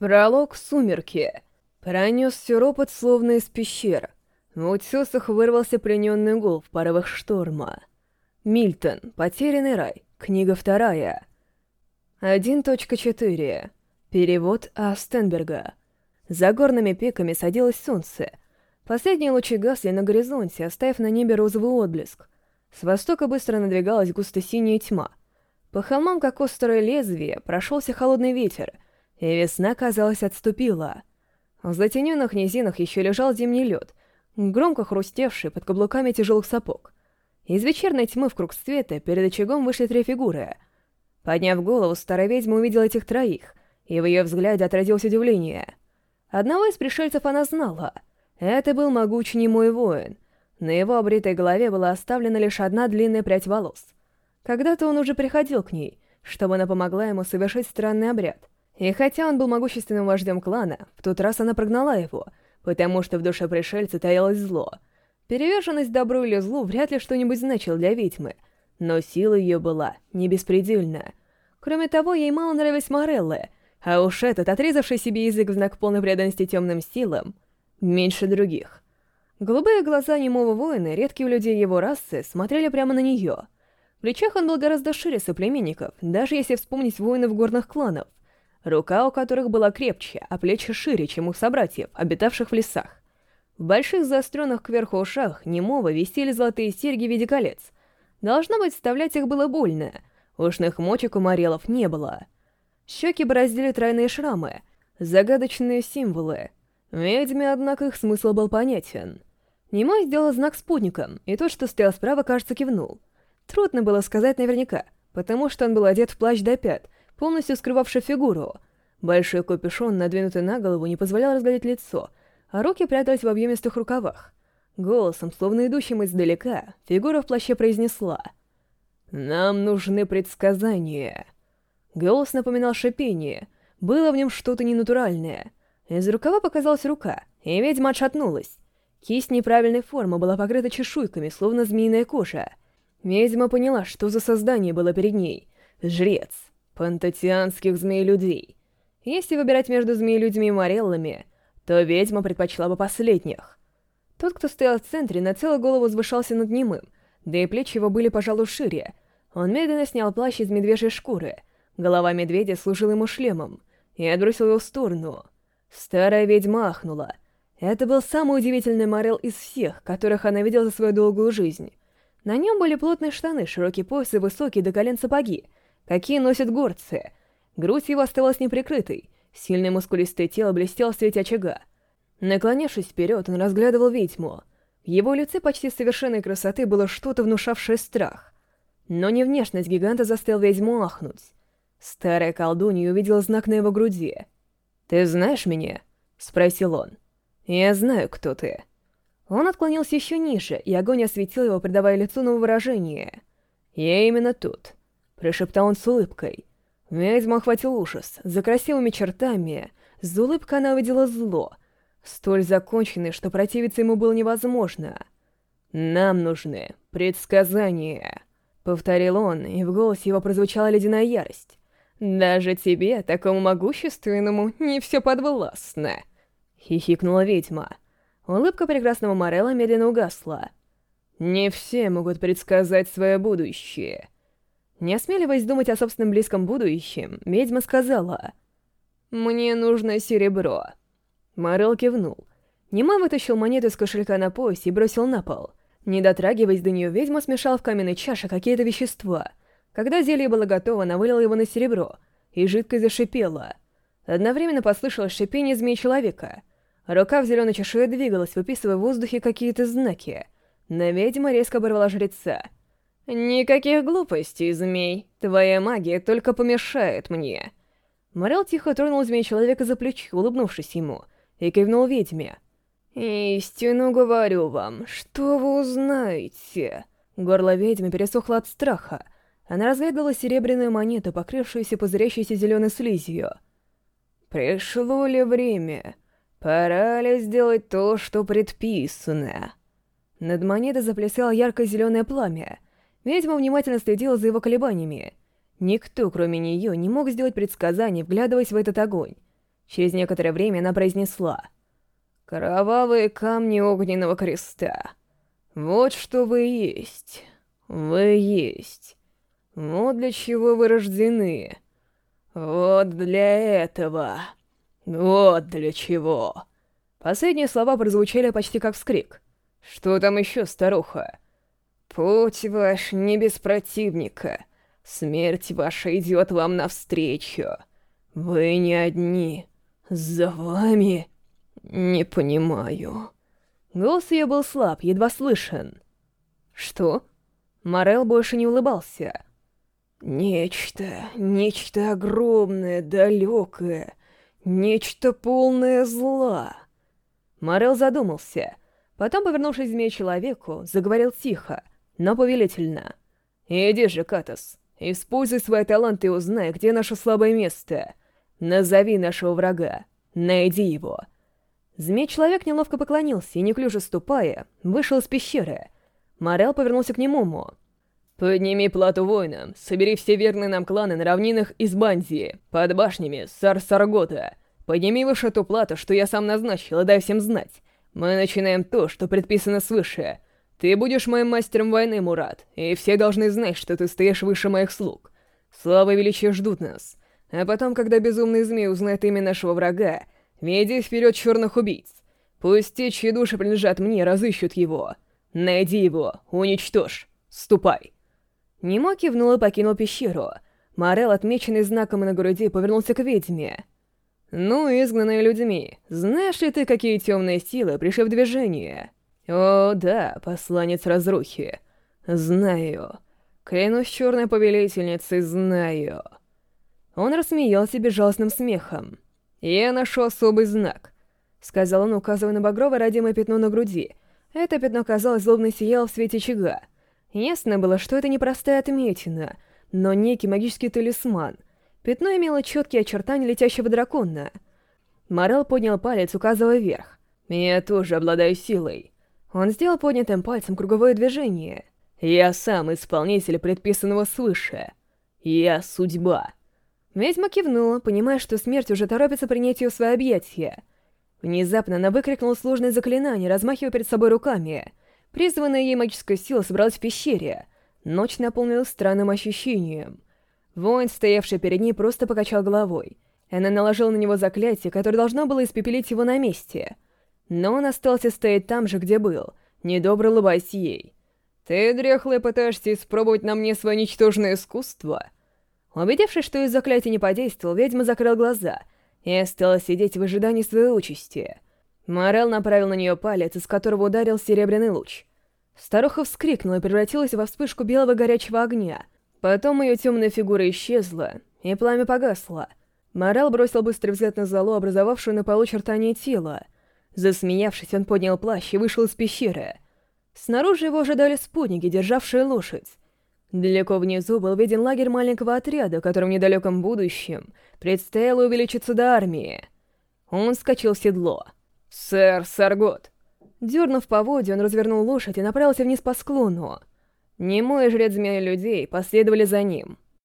Пролог «Сумерки». Пронесся ропот, словно из пещер. В утесах вырвался плененный гул в паровых шторма. Мильтон. Потерянный рай. Книга вторая. 1.4. Перевод Астенберга. За горными пиками садилось солнце. Последние лучи гасли на горизонте, оставив на небе розовый отблеск. С востока быстро надвигалась густо-синяя тьма. По холмам, как острое лезвие, прошелся холодный ветер — и весна, казалось, отступила. В затененных низинах еще лежал зимний лед, громко хрустевший под каблуками тяжелых сапог. Из вечерней тьмы в круг света перед очагом вышли три фигуры. Подняв голову, старая ведьма увидела этих троих, и в ее взгляде отразилось удивление. Одного из пришельцев она знала. Это был могучий немой воин. На его обритой голове была оставлена лишь одна длинная прядь волос. Когда-то он уже приходил к ней, чтобы она помогла ему совершить странный обряд, и хотя он был могущественным вождем клана, в тот раз она прогнала его, потому что в душе пришельца таялось зло. Переверженность добру или злу вряд ли что-нибудь значил для ведьмы, но сила ее была не беспредельная. Кроме того, ей мало нравилась Мореллы, а уж этот, отрезавший себе язык в знак полной преданности темным силам, меньше других. Голубые глаза немого воина, редкие у людей его расы, смотрели прямо на нее. В плечах он был гораздо шире соплеменников, даже если вспомнить воинов горных кланов — рука у которых была крепче, а плечи шире, чем у собратьев, обитавших в лесах. В больших заостренных кверху ушах немого висели золотые серьги в виде колец. Должно быть, вставлять их было больно. Ушных мочек у Морелов не было. Щеки бороздили тройные шрамы, загадочные символы. Ведьме, однако, их смысл был понятен. Немой сделал знак спутником, и тот, что стоял справа, кажется, кивнул. Трудно было сказать наверняка, потому что он полностью скрывавшая фигуру. Большой капюшон, надвинутый на голову, не позволял разглядеть лицо, а руки прятались в объемистых рукавах. Голосом, словно идущим издалека, фигура в плаще произнесла «Нам нужны предсказания». Голос напоминал шипение, было в нем что-то ненатуральное. Из рукава показалась рука, и ведьма отшатнулась. Кисть неправильной формы была покрыта чешуйками, словно змеиная кожа. Ведьма поняла, что за создание было перед ней. Жрец. пантатианских змей-людей. Если выбирать между змей-людьми и мореллами, то ведьма предпочла бы последних. Тот, кто стоял в центре, на целую голову возвышался над немым, да и плечи его были, пожалуй, шире. Он медленно снял плащ из медвежьей шкуры. Голова медведя служила ему шлемом и отбросил его в сторону. Какие носят горцы? Грудь его оставалась неприкрытой. Сильное мускулистое тело блестело в свете очага. Наклонившись вперед, он разглядывал ведьму. В его лице почти совершенной красоты было что-то, внушавшее страх. Но не внешность гиганта заставил ведьму ахнуть. Старая колдунья увидела знак на его груди. «Ты знаешь меня?» — спросил он. «Я знаю, кто ты». Он отклонился еще ниже, и огонь осветил его, придавая лицу новое выражение. «Я именно тут» прошептал он с улыбкой. Ведьма охватил ужас. За красивыми чертами за улыбкой она увидела зло, столь законченное, что противиться ему было невозможно. «Нам нужны предсказания», — повторил он, и в голосе его прозвучала ледяная ярость. «Даже тебе, такому могущественному, не все подвластно», — хихикнула ведьма. Улыбка прекрасного Морелла медленно угасла. «Не все могут предсказать свое будущее», — не осмеливаясь думать о собственном близком будущем, ведьма сказала «Мне нужно серебро». Морел кивнул. Нема вытащил монету из кошелька на пояс и бросил на пол. Не дотрагиваясь до нее, ведьма смешал в каменной чаше какие-то вещества. Когда зелье было готово, она вылила его на серебро, и жидкость зашипела. Одновременно послышалось шипение змеи-человека. Рука в зеленой чешуе двигалась, выписывая в воздухе какие-то знаки. На ведьма резко оборвала жреца — «Никаких глупостей, змей. Твоя магия только помешает мне». Морел тихо тронул змей человека за плечо, улыбнувшись ему, и кивнул ведьме. «Истину говорю вам, что вы узнаете?» Горло ведьмы пересохло от страха. Она разглядывала серебряную монету, покрывшуюся пузырящейся зеленой слизью. «Пришло ли время? Пора ли сделать то, что предписано?» Над монетой заплясало ярко-зеленое пламя — Ведьма внимательно следила за его колебаниями. Никто, кроме нее, не мог сделать предсказание, «Путь ваш не без противника. Смерть ваша идет вам навстречу. Вы не одни. За вами...» «Не понимаю...» Голос ее был слаб, едва слышен. «Что?» Морел больше не улыбался. «Нечто, нечто огромное, далекое, нечто полное зла». Морел задумался. Потом, повернувшись к змею-человеку, заговорил тихо но повелительно. «Иди же, Катас, используй свой талант и узнай, где наше слабое место. Назови нашего врага, найди его». Змей-человек неловко поклонился и, неклюже ступая, вышел из пещеры. Морел повернулся к немому. «Подними плату воинам, собери все верные нам кланы на равнинах из Банзии, под башнями Сар-Саргота. Подними выше ту плату, что я сам назначил, и дай всем знать. Мы начинаем то, что предписано свыше». Ты будешь моим мастером войны, Мурат, и все должны знать, что ты стоишь выше моих слуг. Слава и величие ждут нас. А потом, когда безумный змей узнает имя нашего врага, веди вперед черных убийц. Пусть те, чьи души принадлежат мне, разыщут его. Найди его, уничтожь. Ступай. Немо кивнул и покинул пещеру. Морел, отмеченный знаком на груди, повернулся к ведьме. «Ну, изгнанные людьми, знаешь ли ты, какие темные силы пришли в движение?» «О, да, посланец разрухи. Знаю. Клянусь черной повелительницей, знаю». Он рассмеялся безжалостным смехом. «Я нашел особый знак», — сказал он, указывая на багровое родимое пятно на груди. Это пятно, казалось, злобно сияло в свете чага. Ясно было, что это не простая отметина, но некий магический талисман. Пятно имело четкие очертания летящего дракона. Морел поднял палец, указывая вверх. «Я тоже обладаю силой. Он сделал поднятым пальцем круговое движение. «Я сам исполнитель предписанного свыше. Я судьба». Ведьма кивнула, понимая, что смерть уже торопится принять ее в свои объятия. Внезапно она выкрикнула сложное заклинание, размахивая перед собой руками. Призванная ей магическая сила собралась в пещере. Ночь наполнилась странным ощущением. Воин, стоявший перед ней, просто покачал головой. Она наложила на него заклятие, которое должно было испепелить его на месте — но он остался стоять там же, где был, недобро улыбаясь ей. «Ты, дряхлый, пытаешься испробовать на мне свое ничтожное искусство?» Убедившись, что из заклятия не подействовал, ведьма закрыл глаза и осталась сидеть в ожидании своей участи. Морел направил на нее палец, из которого ударил серебряный луч. Старуха вскрикнула и превратилась во вспышку белого горячего огня. Потом ее темная фигура исчезла, и пламя погасло. Морел бросил быстрый взгляд на залу, образовавшую на полу чертание тела — Засмеявшись, он поднял плащ и вышел из пещеры. Снаружи его ожидали спутники, державшие лошадь. Далеко внизу был виден лагерь маленького отряда, которым в недалеком будущем предстояло увеличиться до армии. Он вскочил в седло. «Сэр Саргот!» Дернув поводья, он развернул лошадь и направился вниз по склону. Немой жрец змеи людей последовали за ним.